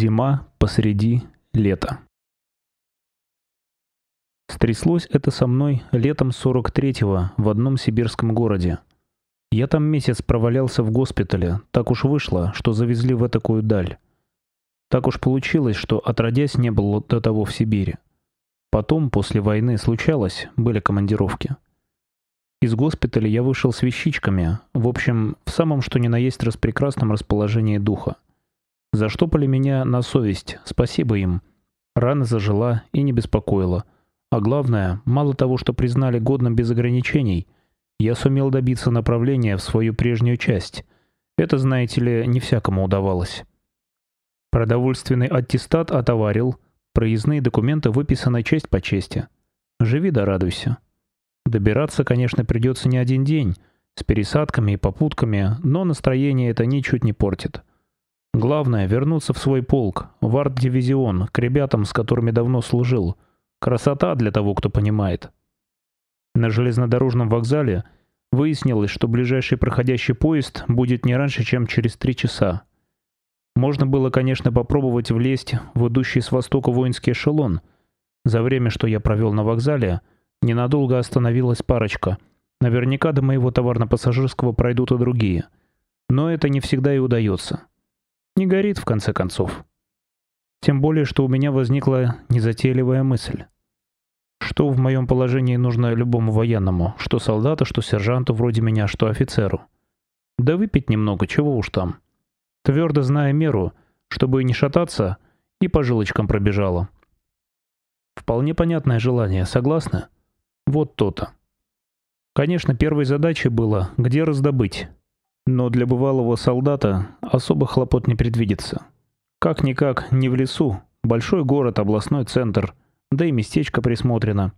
Зима посреди лета. Стряслось это со мной летом 43-го в одном сибирском городе. Я там месяц провалялся в госпитале, так уж вышло, что завезли в такую даль. Так уж получилось, что отродясь не был до того в Сибири. Потом, после войны, случалось, были командировки. Из госпиталя я вышел с вещичками, в общем, в самом что ни на есть распрекрасном расположении духа. Заштопали меня на совесть, спасибо им. Рана зажила и не беспокоила. А главное, мало того, что признали годным без ограничений, я сумел добиться направления в свою прежнюю часть. Это, знаете ли, не всякому удавалось. Продовольственный аттестат отоварил, проездные документы выписаны честь по чести. Живи да радуйся. Добираться, конечно, придется не один день, с пересадками и попутками, но настроение это ничуть не портит. Главное — вернуться в свой полк, в арт-дивизион, к ребятам, с которыми давно служил. Красота для того, кто понимает. На железнодорожном вокзале выяснилось, что ближайший проходящий поезд будет не раньше, чем через три часа. Можно было, конечно, попробовать влезть в идущий с востока воинский эшелон. За время, что я провел на вокзале, ненадолго остановилась парочка. Наверняка до моего товарно-пассажирского пройдут и другие. Но это не всегда и удается. Не горит, в конце концов. Тем более, что у меня возникла незатейливая мысль. Что в моем положении нужно любому военному, что солдату, что сержанту вроде меня, что офицеру? Да выпить немного, чего уж там. Твердо зная меру, чтобы не шататься, и по жилочкам пробежало. Вполне понятное желание, согласны? Вот то-то. Конечно, первой задачей было, где раздобыть. Но для бывалого солдата особо хлопот не предвидится. Как-никак, не в лесу, большой город, областной центр, да и местечко присмотрено.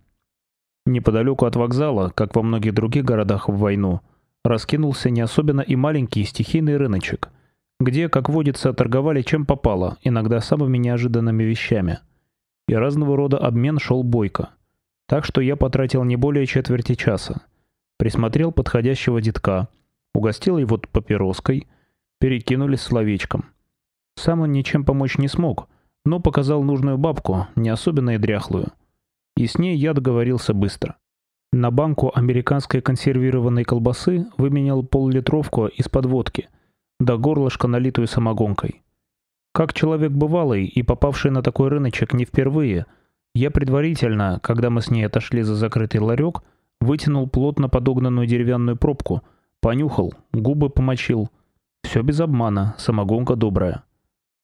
Неподалеку от вокзала, как во многих других городах в войну, раскинулся не особенно и маленький стихийный рыночек, где, как водится, торговали чем попало, иногда самыми неожиданными вещами. И разного рода обмен шел бойко. Так что я потратил не более четверти часа. Присмотрел подходящего детка – Угостил его папироской, перекинулись словечком. Сам он ничем помочь не смог, но показал нужную бабку, не особенно и дряхлую. И с ней я договорился быстро. На банку американской консервированной колбасы выменял поллитровку из-под водки, до горлышка налитую самогонкой. Как человек бывалый и попавший на такой рыночек не впервые, я предварительно, когда мы с ней отошли за закрытый ларек, вытянул плотно подогнанную деревянную пробку – Понюхал, губы помочил. Все без обмана, самогонка добрая.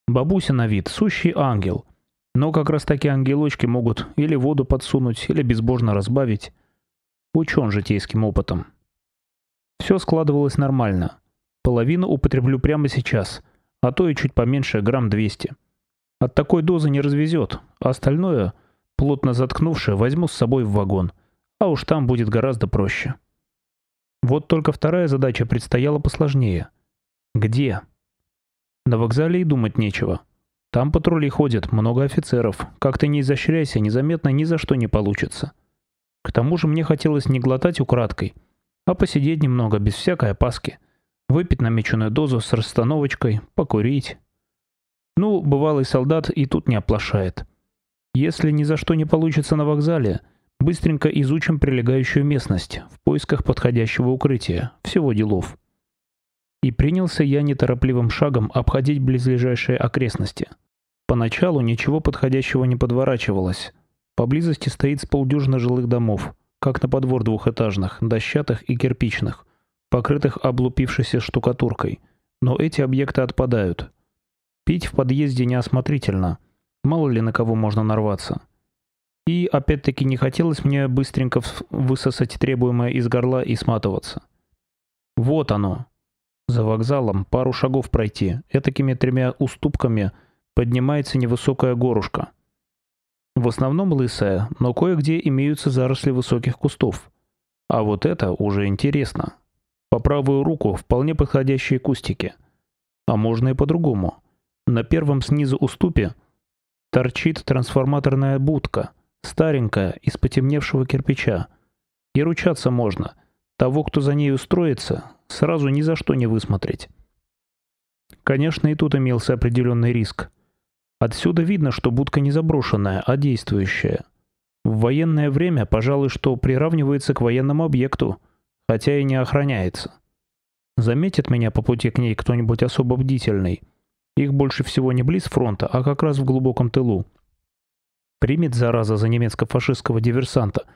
Бабуся на вид, сущий ангел. Но как раз такие ангелочки могут или воду подсунуть, или безбожно разбавить. Учен житейским опытом. Все складывалось нормально. Половину употреблю прямо сейчас, а то и чуть поменьше, грамм 200. От такой дозы не развезет, а остальное, плотно заткнувшее, возьму с собой в вагон. А уж там будет гораздо проще. Вот только вторая задача предстояла посложнее. Где? На вокзале и думать нечего. Там патрули ходят, много офицеров. Как ты не изощряйся, незаметно ни за что не получится. К тому же мне хотелось не глотать украдкой, а посидеть немного без всякой опаски. Выпить намеченную дозу с расстановочкой, покурить. Ну, бывалый солдат и тут не оплошает. Если ни за что не получится на вокзале – Быстренько изучим прилегающую местность в поисках подходящего укрытия. Всего делов. И принялся я неторопливым шагом обходить близлежащие окрестности. Поначалу ничего подходящего не подворачивалось. Поблизости стоит с полдюжины жилых домов, как на подвор двухэтажных, дощатых и кирпичных, покрытых облупившейся штукатуркой. Но эти объекты отпадают. Пить в подъезде неосмотрительно. Мало ли на кого можно нарваться. И опять-таки не хотелось мне быстренько высосать требуемое из горла и сматываться. Вот оно. За вокзалом пару шагов пройти, этакими тремя уступками поднимается невысокая горушка. В основном лысая, но кое-где имеются заросли высоких кустов. А вот это уже интересно. По правую руку вполне подходящие кустики. А можно и по-другому. На первом снизу уступе торчит трансформаторная будка – старенькая, из потемневшего кирпича. И ручаться можно. Того, кто за ней устроится, сразу ни за что не высмотреть. Конечно, и тут имелся определенный риск. Отсюда видно, что будка не заброшенная, а действующая. В военное время, пожалуй, что приравнивается к военному объекту, хотя и не охраняется. Заметит меня по пути к ней кто-нибудь особо бдительный. Их больше всего не близ фронта, а как раз в глубоком тылу. Примет зараза за немецко-фашистского диверсанта,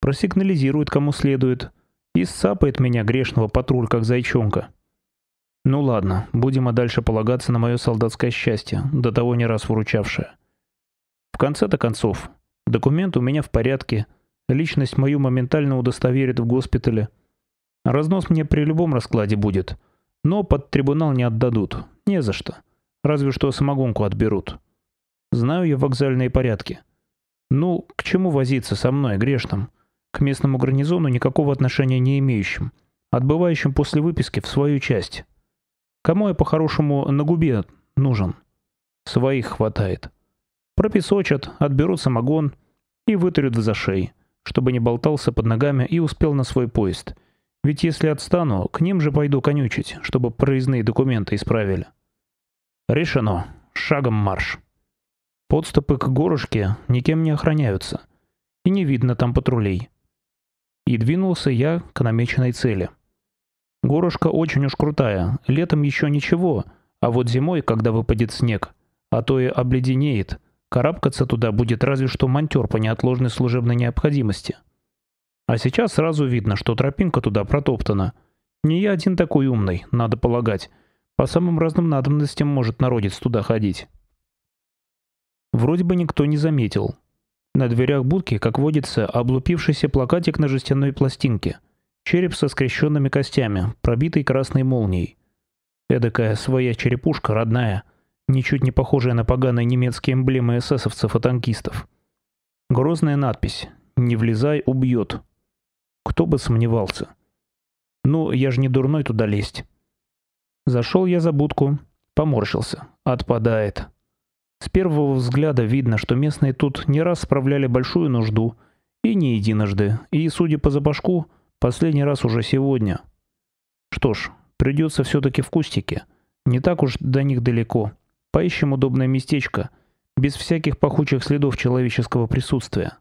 просигнализирует кому следует и сцапает меня грешного патруль как зайчонка. Ну ладно, будем и дальше полагаться на мое солдатское счастье, до того не раз выручавшее. В конце-то концов, документ у меня в порядке, личность мою моментально удостоверит в госпитале. Разнос мне при любом раскладе будет, но под трибунал не отдадут, не за что. Разве что самогонку отберут. Знаю я вокзальные порядки. Ну, к чему возиться со мной, грешным? К местному гарнизону никакого отношения не имеющим, отбывающим после выписки в свою часть. Кому я по-хорошему на губе нужен? Своих хватает. Пропесочат, отберут самогон и вытурят в зашей, чтобы не болтался под ногами и успел на свой поезд. Ведь если отстану, к ним же пойду конючить, чтобы проездные документы исправили. Решено. Шагом марш. Подступы к горушке никем не охраняются, и не видно там патрулей. И двинулся я к намеченной цели. Горушка очень уж крутая, летом еще ничего, а вот зимой, когда выпадет снег, а то и обледенеет, карабкаться туда будет разве что монтер по неотложной служебной необходимости. А сейчас сразу видно, что тропинка туда протоптана. Не я один такой умный, надо полагать. По самым разным надобностям может народец туда ходить. Вроде бы никто не заметил. На дверях будки, как водится, облупившийся плакатик на жестяной пластинке – Череп со скрещенными костями, пробитый красной молнией. Эдакая своя черепушка, родная, ничуть не похожая на поганые немецкие эмблемы эсэсовцев и танкистов. Грозная надпись «Не влезай, убьет». Кто бы сомневался. Ну, я же не дурной туда лезть. Зашел я за будку, поморщился. Отпадает. С первого взгляда видно, что местные тут не раз справляли большую нужду, и не единожды, и, судя по запашку, Последний раз уже сегодня. Что ж, придется все-таки в кустике. Не так уж до них далеко. Поищем удобное местечко, без всяких пахучих следов человеческого присутствия.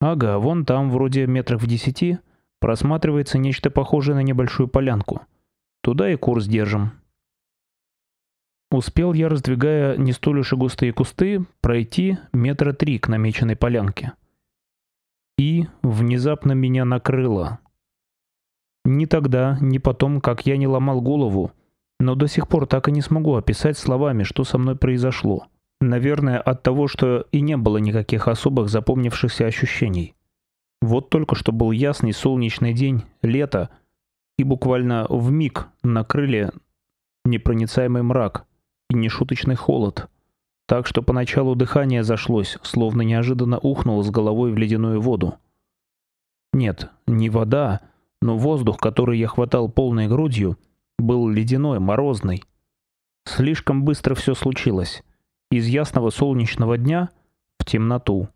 Ага, вон там, вроде метрах в десяти, просматривается нечто похожее на небольшую полянку. Туда и курс держим. Успел я, раздвигая не столь уж и густые кусты, пройти метра три к намеченной полянке. И внезапно меня накрыло. Ни тогда, ни потом, как я не ломал голову, но до сих пор так и не смогу описать словами, что со мной произошло. Наверное, от того, что и не было никаких особых запомнившихся ощущений. Вот только что был ясный солнечный день, лето, и буквально в миг накрыли непроницаемый мрак и нешуточный холод так что поначалу дыхание зашлось, словно неожиданно ухнул с головой в ледяную воду. Нет, не вода, но воздух, который я хватал полной грудью, был ледяной, морозный. Слишком быстро все случилось. Из ясного солнечного дня в темноту.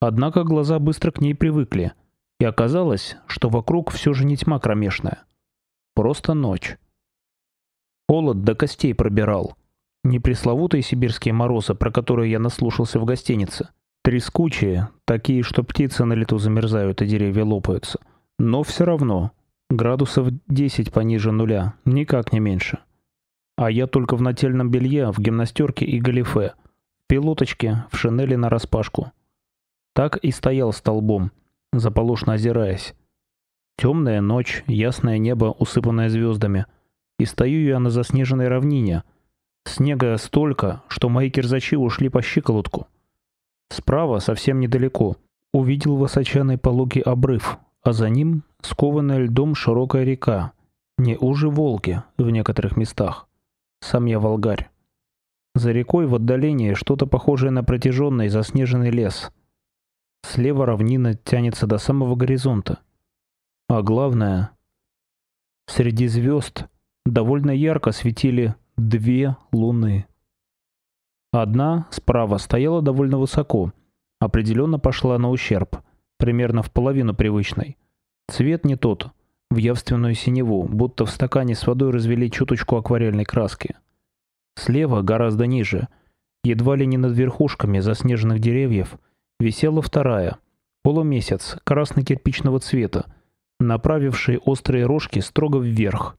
Однако глаза быстро к ней привыкли, и оказалось, что вокруг все же не тьма кромешная. Просто ночь. Холод до костей пробирал. Не пресловутые сибирские морозы, про которые я наслушался в гостинице. Трескучие, такие, что птицы на лету замерзают и деревья лопаются. Но все равно. Градусов 10 пониже нуля, никак не меньше. А я только в нательном белье, в гимнастерке и галифе. В пилоточке, в шинели нараспашку. Так и стоял столбом, заполошно озираясь. Темная ночь, ясное небо, усыпанное звездами. И стою я на заснеженной равнине — Снега столько, что мои кирзачи ушли по щиколотку. Справа, совсем недалеко, увидел высоченный пологий обрыв, а за ним скованная льдом широкая река, не уже Волги в некоторых местах. Сам я волгарь. За рекой в отдалении что-то похожее на протяженный заснеженный лес. Слева равнина тянется до самого горизонта. А главное, среди звезд довольно ярко светили две луны. Одна справа стояла довольно высоко, определенно пошла на ущерб, примерно в половину привычной. Цвет не тот, в явственную синеву, будто в стакане с водой развели чуточку акварельной краски. Слева, гораздо ниже, едва ли не над верхушками заснеженных деревьев, висела вторая, полумесяц красно-кирпичного цвета, направивший острые рожки строго вверх.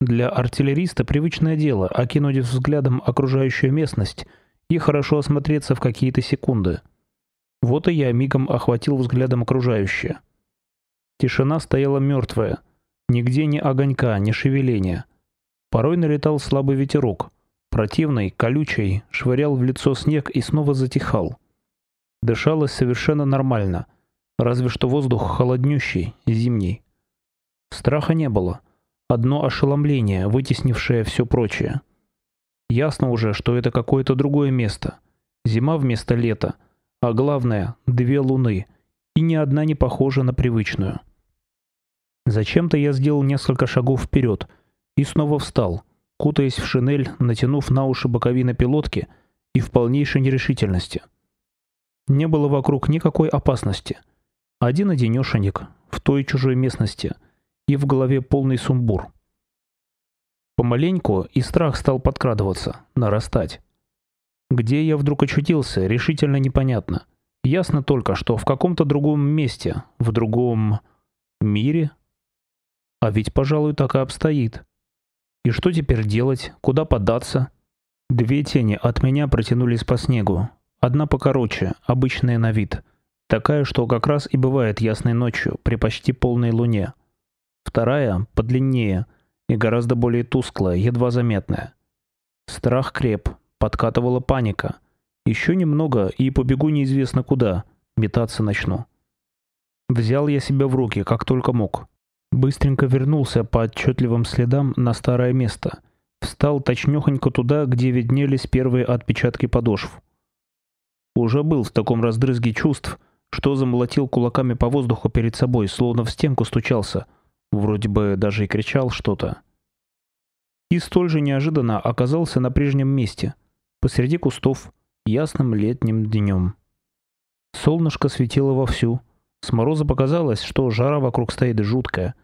Для артиллериста привычное дело окинуть взглядом окружающую местность и хорошо осмотреться в какие-то секунды. Вот и я мигом охватил взглядом окружающее. Тишина стояла мертвая, нигде ни огонька, ни шевеления. Порой налетал слабый ветерок, противный, колючий, швырял в лицо снег и снова затихал. Дышалось совершенно нормально, разве что воздух холоднющий, зимний. Страха не было, одно ошеломление, вытеснившее все прочее. Ясно уже, что это какое-то другое место. Зима вместо лета, а главное две луны, и ни одна не похожа на привычную. Зачем-то я сделал несколько шагов вперед и снова встал, кутаясь в шинель, натянув на уши боковины пилотки и в полнейшей нерешительности. Не было вокруг никакой опасности. Один одинешенек в той чужой местности и в голове полный сумбур. Помаленьку и страх стал подкрадываться, нарастать. Где я вдруг очутился, решительно непонятно. Ясно только, что в каком-то другом месте, в другом мире. А ведь, пожалуй, так и обстоит. И что теперь делать? Куда податься? Две тени от меня протянулись по снегу. Одна покороче, обычная на вид. Такая, что как раз и бывает ясной ночью, при почти полной луне. Вторая, подлиннее и гораздо более тусклая, едва заметная. Страх креп, подкатывала паника. Еще немного, и побегу неизвестно куда, метаться начну. Взял я себя в руки, как только мог. Быстренько вернулся по отчетливым следам на старое место. Встал точнёхонько туда, где виднелись первые отпечатки подошв. Уже был в таком раздрызге чувств, что замолотил кулаками по воздуху перед собой, словно в стенку стучался. Вроде бы даже и кричал что-то. И столь же неожиданно оказался на прежнем месте, посреди кустов, ясным летним днем. Солнышко светило вовсю. С мороза показалось, что жара вокруг стоит жуткая.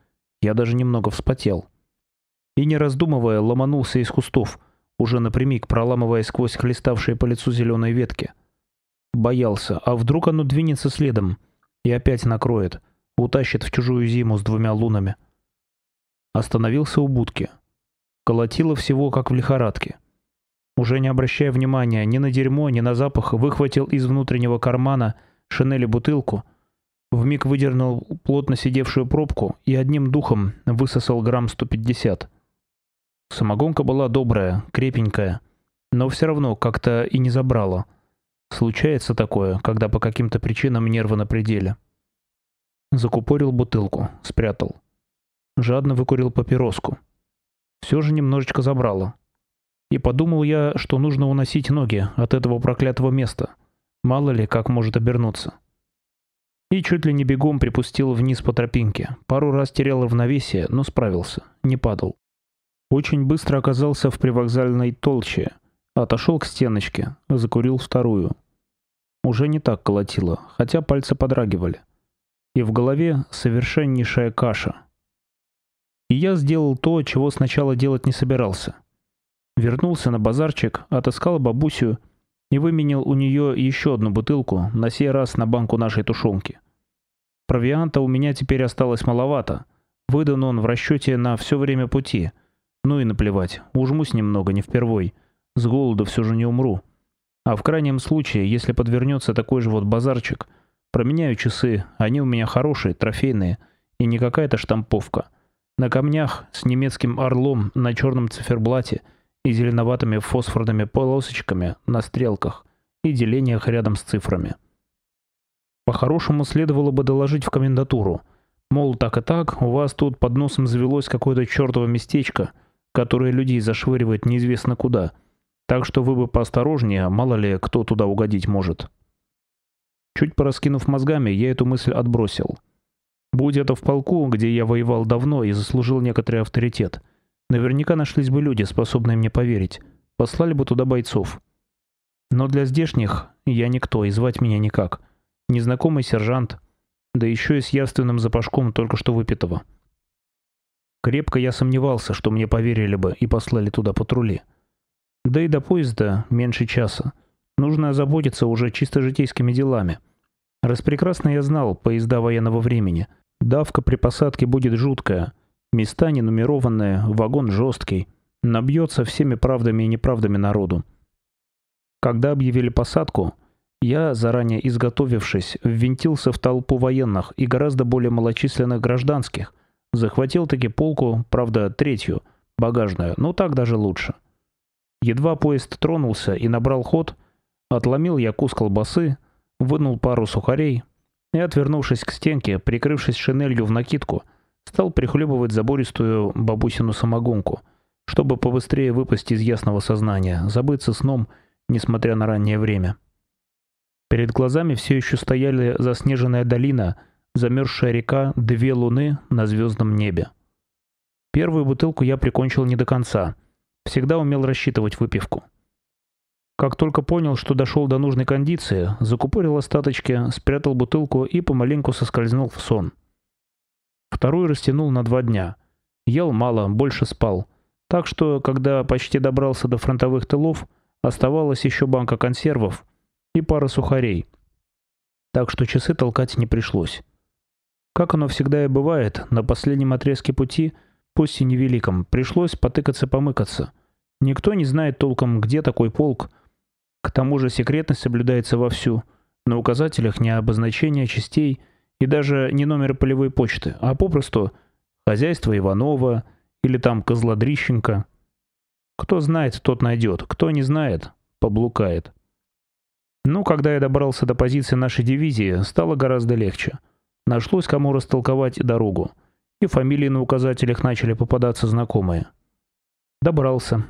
Я даже немного вспотел. И не раздумывая, ломанулся из кустов, уже напрямик проламывая сквозь хлеставшие по лицу зеленые ветки. Боялся, а вдруг оно двинется следом и опять накроет, утащит в чужую зиму с двумя лунами. Остановился у будки. Колотило всего, как в лихорадке. Уже не обращая внимания ни на дерьмо, ни на запах, выхватил из внутреннего кармана шинели бутылку — Вмиг выдернул плотно сидевшую пробку и одним духом высосал грамм 150. Самогонка была добрая, крепенькая, но все равно как-то и не забрала. Случается такое, когда по каким-то причинам нервы на пределе. Закупорил бутылку, спрятал. Жадно выкурил папироску. Все же немножечко забрало. И подумал я, что нужно уносить ноги от этого проклятого места. Мало ли, как может обернуться и чуть ли не бегом припустил вниз по тропинке. Пару раз терял равновесие, но справился, не падал. Очень быстро оказался в привокзальной толще, отошел к стеночке, закурил вторую. Уже не так колотило, хотя пальцы подрагивали. И в голове совершеннейшая каша. И я сделал то, чего сначала делать не собирался. Вернулся на базарчик, отыскал бабусю и выменил у нее еще одну бутылку, на сей раз на банку нашей тушенки. Провианта у меня теперь осталось маловато. Выдан он в расчете на все время пути. Ну и наплевать, ужмусь немного, не впервой. С голоду все же не умру. А в крайнем случае, если подвернется такой же вот базарчик, променяю часы, они у меня хорошие, трофейные, и не какая-то штамповка. На камнях с немецким орлом на черном циферблате – и зеленоватыми фосфорными полосочками на стрелках и делениях рядом с цифрами. По-хорошему следовало бы доложить в комендатуру. Мол, так и так, у вас тут под носом завелось какое-то чертово местечко, которое людей зашвыривает неизвестно куда. Так что вы бы поосторожнее, мало ли кто туда угодить может. Чуть пораскинув мозгами, я эту мысль отбросил. Будь это в полку, где я воевал давно и заслужил некоторый авторитет – Наверняка нашлись бы люди, способные мне поверить. Послали бы туда бойцов. Но для здешних я никто, и звать меня никак. Незнакомый сержант, да еще и с явственным запашком только что выпитого. Крепко я сомневался, что мне поверили бы и послали туда патрули. Да и до поезда меньше часа. Нужно озаботиться уже чисто житейскими делами. Распрекрасно я знал поезда военного времени. Давка при посадке будет жуткая. Места не нумерованные, вагон жесткий. Набьется всеми правдами и неправдами народу. Когда объявили посадку, я, заранее изготовившись, ввинтился в толпу военных и гораздо более малочисленных гражданских. Захватил таки полку, правда, третью, багажную, но так даже лучше. Едва поезд тронулся и набрал ход, отломил я кус колбасы, вынул пару сухарей и, отвернувшись к стенке, прикрывшись шинелью в накидку, стал прихлебывать забористую бабусину самогонку, чтобы побыстрее выпасть из ясного сознания, забыться сном, несмотря на раннее время. Перед глазами все еще стояли заснеженная долина, замерзшая река, две луны на звездном небе. Первую бутылку я прикончил не до конца. Всегда умел рассчитывать выпивку. Как только понял, что дошел до нужной кондиции, закупорил остаточки, спрятал бутылку и помаленьку соскользнул в сон. Вторую растянул на два дня. Ел мало, больше спал. Так что, когда почти добрался до фронтовых тылов, оставалась еще банка консервов — и пара сухарей. Так что часы толкать не пришлось. Как оно всегда и бывает, на последнем отрезке пути, пусть и невеликом, пришлось потыкаться-помыкаться. Никто не знает толком, где такой полк. К тому же секретность соблюдается вовсю. На указателях не обозначение частей и даже не номер полевой почты, а попросту «Хозяйство Иванова» или там «Козлодрищенко». Кто знает, тот найдет, кто не знает, поблукает. Ну, когда я добрался до позиции нашей дивизии, стало гораздо легче. Нашлось кому растолковать дорогу. И фамилии на указателях начали попадаться знакомые. Добрался.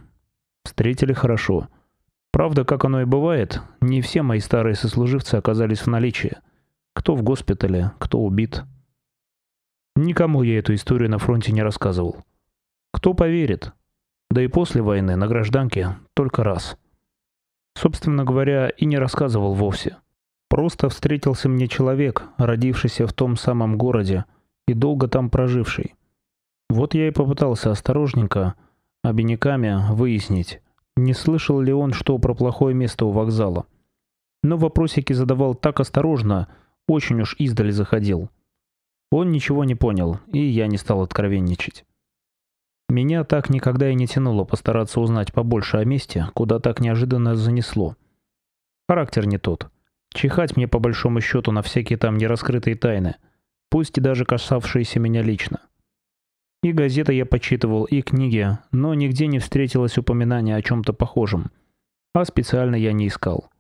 Встретили хорошо. Правда, как оно и бывает, не все мои старые сослуживцы оказались в наличии. Кто в госпитале, кто убит. Никому я эту историю на фронте не рассказывал. Кто поверит? Да и после войны на гражданке только раз. Собственно говоря, и не рассказывал вовсе. Просто встретился мне человек, родившийся в том самом городе и долго там проживший. Вот я и попытался осторожненько, обиняками, выяснить, не слышал ли он что про плохое место у вокзала. Но вопросики задавал так осторожно, очень уж издали заходил. Он ничего не понял, и я не стал откровенничать. Меня так никогда и не тянуло постараться узнать побольше о месте, куда так неожиданно занесло. Характер не тот. Чихать мне по большому счету на всякие там нераскрытые тайны, пусть и даже касавшиеся меня лично. И газеты я почитывал, и книги, но нигде не встретилось упоминания о чем-то похожем. А специально я не искал.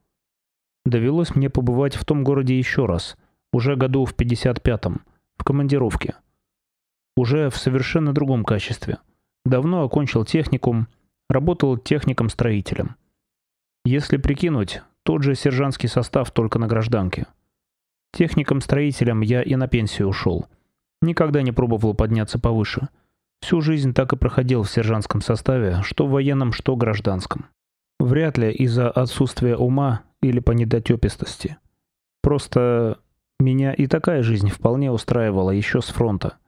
Довелось мне побывать в том городе еще раз, уже году в 55-м, в командировке. Уже в совершенно другом качестве. Давно окончил техникум, работал техником-строителем. Если прикинуть, тот же сержантский состав только на гражданке. Техником-строителем я и на пенсию ушел. Никогда не пробовал подняться повыше. Всю жизнь так и проходил в сержантском составе, что в военном, что гражданском. Вряд ли из-за отсутствия ума или по недотепистости. Просто меня и такая жизнь вполне устраивала еще с фронта.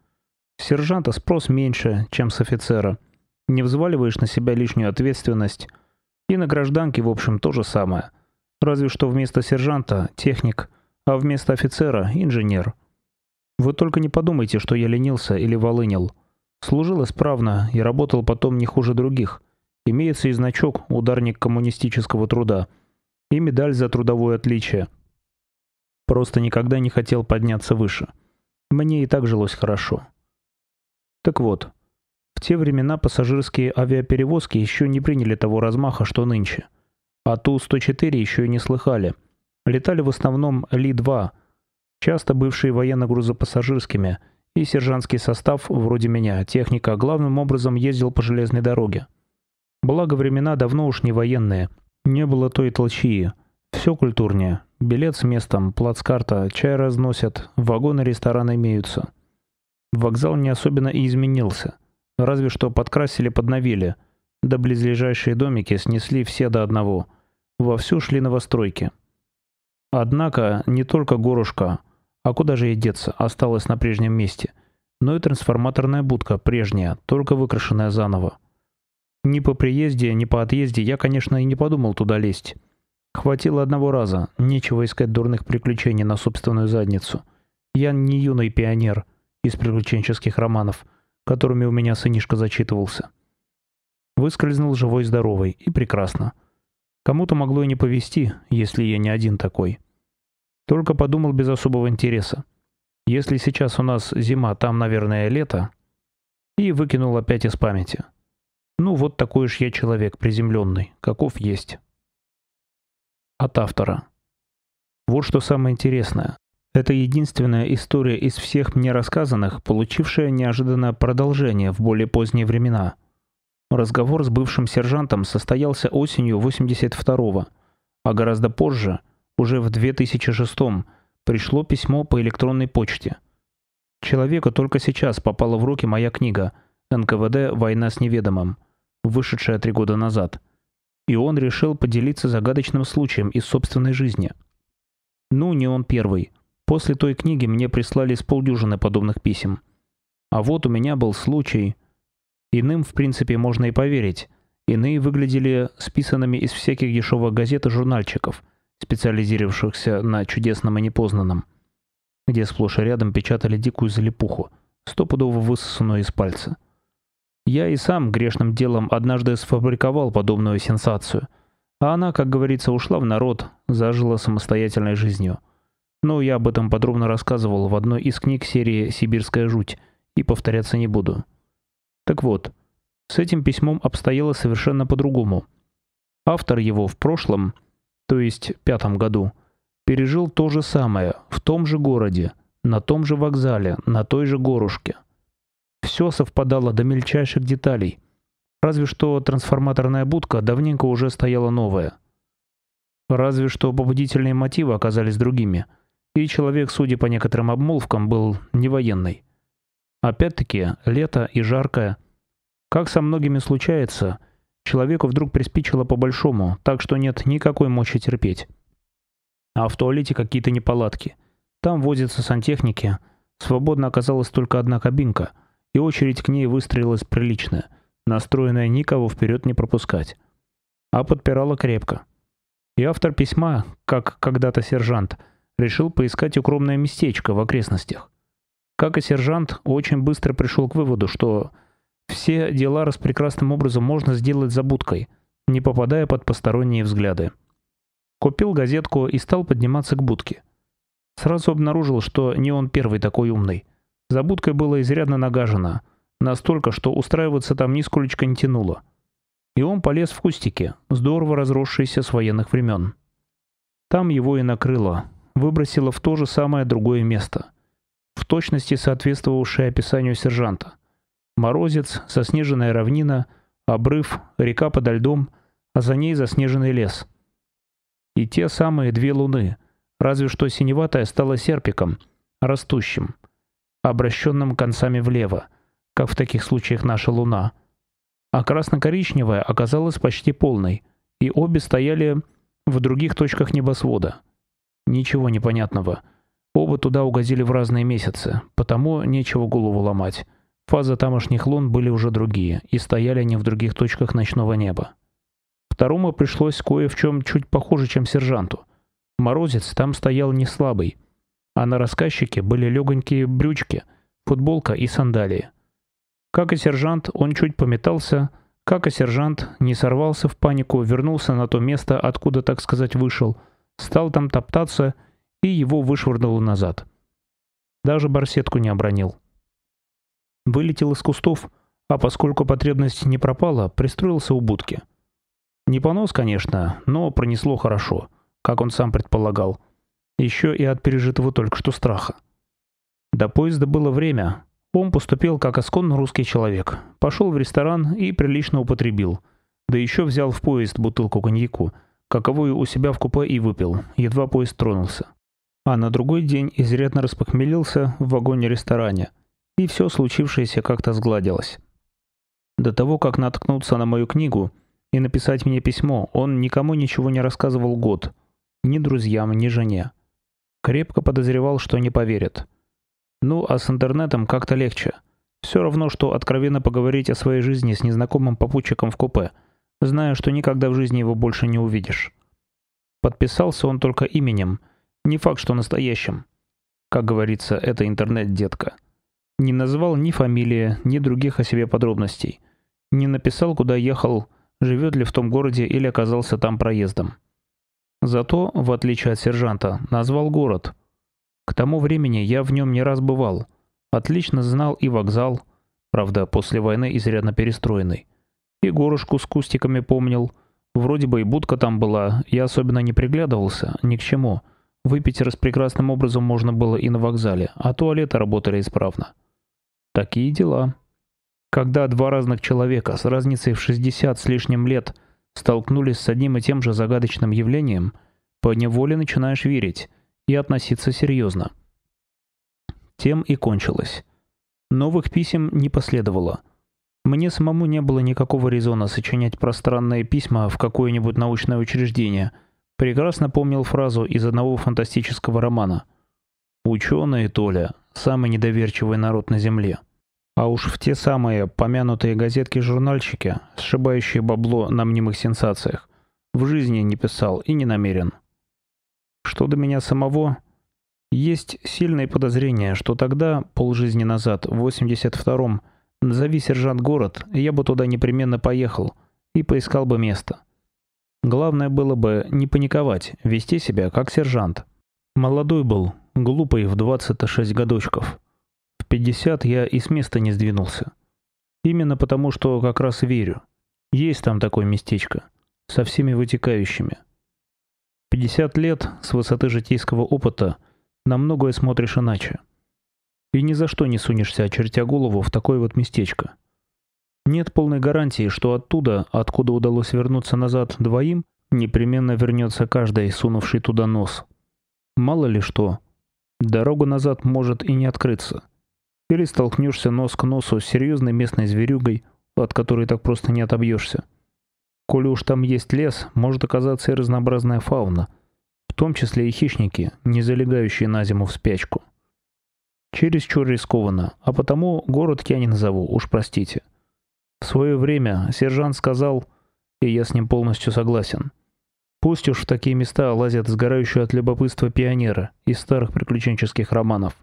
Сержанта спрос меньше, чем с офицера. Не взваливаешь на себя лишнюю ответственность. И на гражданке, в общем, то же самое. Разве что вместо сержанта – техник, а вместо офицера – инженер. Вы только не подумайте, что я ленился или волынил. Служил исправно и работал потом не хуже других. Имеется и значок «Ударник коммунистического труда» и медаль за трудовое отличие. Просто никогда не хотел подняться выше. Мне и так жилось хорошо. Так вот, в те времена пассажирские авиаперевозки еще не приняли того размаха, что нынче. А Ту-104 еще и не слыхали. Летали в основном Ли-2, часто бывшие военно-грузопассажирскими, и сержантский состав, вроде меня, техника, главным образом ездил по железной дороге. Благо времена давно уж не военные, не было той толчии. Все культурнее. Билет с местом, плацкарта, чай разносят, вагоны рестораны имеются. Вокзал не особенно и изменился. Разве что подкрасили, подновили. Да близлежащие домики снесли все до одного. Вовсю шли новостройки. Однако не только горушка, а куда же ей деться, осталась на прежнем месте, но и трансформаторная будка прежняя, только выкрашенная заново. Ни по приезде, ни по отъезде я, конечно, и не подумал туда лезть. Хватило одного раза, нечего искать дурных приключений на собственную задницу. Я не юный пионер из приключенческих романов, которыми у меня сынишка зачитывался. Выскользнул живой-здоровый, и прекрасно. Кому-то могло и не повезти, если я не один такой. Только подумал без особого интереса. Если сейчас у нас зима, там, наверное, лето. И выкинул опять из памяти. Ну, вот такой уж я человек приземленный, каков есть. От автора. Вот что самое интересное. Это единственная история из всех мне рассказанных, получившая неожиданное продолжение в более поздние времена. Разговор с бывшим сержантом состоялся осенью 82-го, а гораздо позже, уже в 2006-м, пришло письмо по электронной почте. Человеку только сейчас попала в руки моя книга «НКВД. Война с неведомым», вышедшая три года назад – и он решил поделиться загадочным случаем из собственной жизни. Ну, не он первый. После той книги мне прислали с полдюжины подобных писем. А вот у меня был случай. Иным, в принципе, можно и поверить. Иные выглядели списанными из всяких дешевых газет и журнальчиков, специализировавшихся на чудесном и непознанном, где сплошь и рядом печатали дикую залипуху, стопудово высосанную из пальца. Я и сам грешным делом однажды сфабриковал подобную сенсацию. А она, как говорится, ушла в народ, зажила самостоятельной жизнью. Но я об этом подробно рассказывал в одной из книг серии «Сибирская жуть» и повторяться не буду. Так вот, с этим письмом обстояло совершенно по-другому. Автор его в прошлом, то есть пятом году, пережил то же самое в том же городе, на том же вокзале, на той же горушке – все совпадало до мельчайших деталей. Разве что трансформаторная будка давненько уже стояла новая. Разве что побудительные мотивы оказались другими, и человек, судя по некоторым обмолвкам, был не военный. Опять-таки, лето и жаркое. Как со многими случается, человеку вдруг приспичило по-большому, так что нет никакой мочи терпеть. А в туалете какие-то неполадки. Там возятся сантехники. Свободно оказалась только одна кабинка — и очередь к ней выстроилась приличная, настроенная никого вперед не пропускать. А подпирала крепко. И автор письма, как когда-то сержант, решил поискать укромное местечко в окрестностях. Как и сержант, очень быстро пришел к выводу, что все дела распрекрасным образом можно сделать за будкой, не попадая под посторонние взгляды. Купил газетку и стал подниматься к будке. Сразу обнаружил, что не он первый такой умный – за будкой было изрядно нагажено, настолько, что устраиваться там нисколечко не тянуло. И он полез в кустики, здорово разросшиеся с военных времен. Там его и накрыло, выбросило в то же самое другое место, в точности соответствовавшее описанию сержанта. Морозец, заснеженная равнина, обрыв, река подо льдом, а за ней заснеженный лес. И те самые две луны, разве что синеватая стала серпиком, растущим — обращенным концами влево, как в таких случаях наша Луна. А красно-коричневая оказалась почти полной, и обе стояли в других точках небосвода. Ничего непонятного. Оба туда угодили в разные месяцы, потому нечего голову ломать. Фазы тамошних лун были уже другие, и стояли они в других точках ночного неба. Второму пришлось кое в чем чуть похуже, чем сержанту. Морозец там стоял не слабый, а на рассказчике были легонькие брючки, футболка и сандалии. Как и сержант, он чуть пометался, как и сержант, не сорвался в панику, вернулся на то место, откуда, так сказать, вышел, стал там топтаться и его вышвырнуло назад. Даже барсетку не обронил. Вылетел из кустов, а поскольку потребность не пропала, пристроился у будки. Не понос, конечно, но пронесло хорошо, как он сам предполагал еще и от пережитого только что страха. До поезда было время. Он поступил как исконно русский человек. Пошел в ресторан и прилично употребил. Да еще взял в поезд бутылку коньяку, каковую у себя в купе и выпил, едва поезд тронулся. А на другой день изрядно распохмелился в вагоне-ресторане, и все случившееся как-то сгладилось. До того, как наткнуться на мою книгу и написать мне письмо, он никому ничего не рассказывал год. Ни друзьям, ни жене. Крепко подозревал, что не поверят. Ну, а с интернетом как-то легче. Все равно, что откровенно поговорить о своей жизни с незнакомым попутчиком в купе, зная, что никогда в жизни его больше не увидишь. Подписался он только именем, не факт, что настоящим. Как говорится, это интернет-детка. Не назвал ни фамилии, ни других о себе подробностей. Не написал, куда ехал, живет ли в том городе или оказался там проездом. Зато, в отличие от сержанта, назвал город. К тому времени я в нем не раз бывал. Отлично знал и вокзал, правда, после войны изрядно перестроенный. И горушку с кустиками помнил. Вроде бы и будка там была, я особенно не приглядывался, ни к чему. Выпить распрекрасным образом можно было и на вокзале, а туалеты работали исправно. Такие дела. Когда два разных человека с разницей в 60 с лишним лет столкнулись с одним и тем же загадочным явлением, по неволе начинаешь верить и относиться серьезно. Тем и кончилось. Новых писем не последовало. Мне самому не было никакого резона сочинять пространные письма в какое-нибудь научное учреждение. Прекрасно помнил фразу из одного фантастического романа. «Ученые, Толя, самый недоверчивый народ на земле». А уж в те самые помянутые газетки-журнальщики, сшибающие бабло на мнимых сенсациях, в жизни не писал и не намерен. Что до меня самого, есть сильное подозрение, что тогда, полжизни назад, в 82-м, назови сержант город, я бы туда непременно поехал и поискал бы место. Главное было бы не паниковать, вести себя как сержант. Молодой был, глупый в 26 годочков. В 50 я и с места не сдвинулся. Именно потому, что как раз верю. Есть там такое местечко. Со всеми вытекающими. 50 лет с высоты житейского опыта на многое смотришь иначе. И ни за что не сунешься, очертя голову, в такое вот местечко. Нет полной гарантии, что оттуда, откуда удалось вернуться назад двоим, непременно вернется каждый, сунувший туда нос. Мало ли что. Дорога назад может и не открыться. Или столкнешься нос к носу с серьезной местной зверюгой, от которой так просто не отобьешься. Коли уж там есть лес, может оказаться и разнообразная фауна, в том числе и хищники, не залегающие на зиму в спячку. Чересчур рискованно, а потому город я не назову, уж простите. В свое время сержант сказал, и я с ним полностью согласен. Пусть уж в такие места лазят сгорающие от любопытства пионеры из старых приключенческих романов.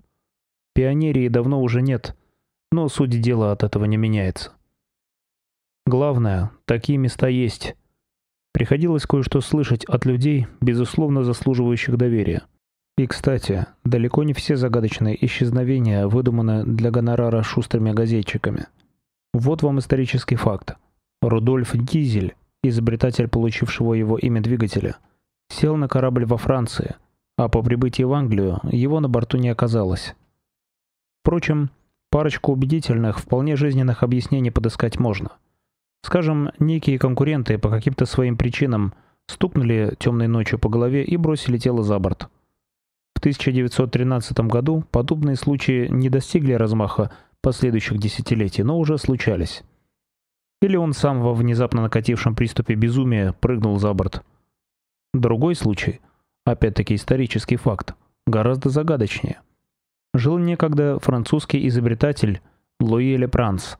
Пионерии давно уже нет, но суть дела от этого не меняется. Главное, такие места есть. Приходилось кое-что слышать от людей, безусловно заслуживающих доверия. И, кстати, далеко не все загадочные исчезновения выдуманы для гонорара шустрыми газетчиками. Вот вам исторический факт. Рудольф Дизель, изобретатель получившего его имя двигателя, сел на корабль во Франции, а по прибытии в Англию его на борту не оказалось. Впрочем, парочку убедительных, вполне жизненных объяснений подыскать можно. Скажем, некие конкуренты по каким-то своим причинам стукнули темной ночью по голове и бросили тело за борт. В 1913 году подобные случаи не достигли размаха последующих десятилетий, но уже случались. Или он сам во внезапно накатившем приступе безумия прыгнул за борт. Другой случай, опять-таки исторический факт, гораздо загадочнее – жил некогда французский изобретатель Луи Лепранс,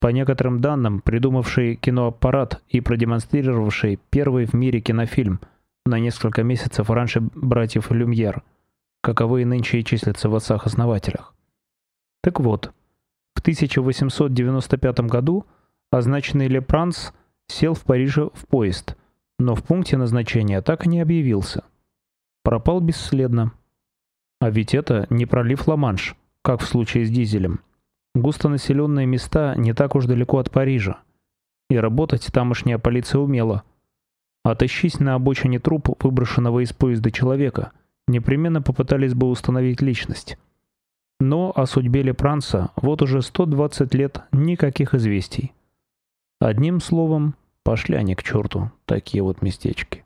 по некоторым данным, придумавший киноаппарат и продемонстрировавший первый в мире кинофильм на несколько месяцев раньше братьев Люмьер, каковые нынче и числятся в отцах-основателях. Так вот, в 1895 году означенный Лепранс сел в Париже в поезд, но в пункте назначения так и не объявился. Пропал бесследно. А ведь это не пролив Ла-Манш, как в случае с дизелем. Густонаселенные места не так уж далеко от Парижа. И работать тамошняя полиция умела. Отыщись на обочине труп выброшенного из поезда человека, непременно попытались бы установить личность. Но о судьбе Лепранса вот уже 120 лет никаких известий. Одним словом, пошли они к черту, такие вот местечки.